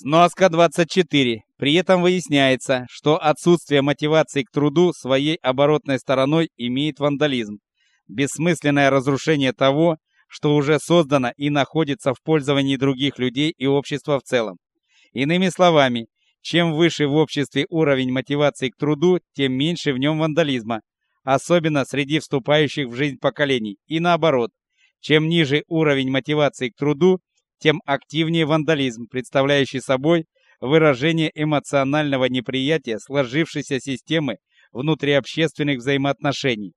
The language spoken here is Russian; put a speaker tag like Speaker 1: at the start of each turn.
Speaker 1: Сноска 24. При этом выясняется, что отсутствие мотивации к труду своей оборотной стороной имеет вандализм. Бессмысленное разрушение того, что уже создано и находится в пользовании других людей и общества в целом. Иными словами, чем выше в обществе уровень мотивации к труду, тем меньше в нем вандализма, особенно среди вступающих в жизнь поколений, и наоборот. Чем ниже уровень мотивации к труду, тем активнее вандализм, представляющий собой выражение эмоционального неприятия сложившейся системы внутриобщественных взаимоотношений.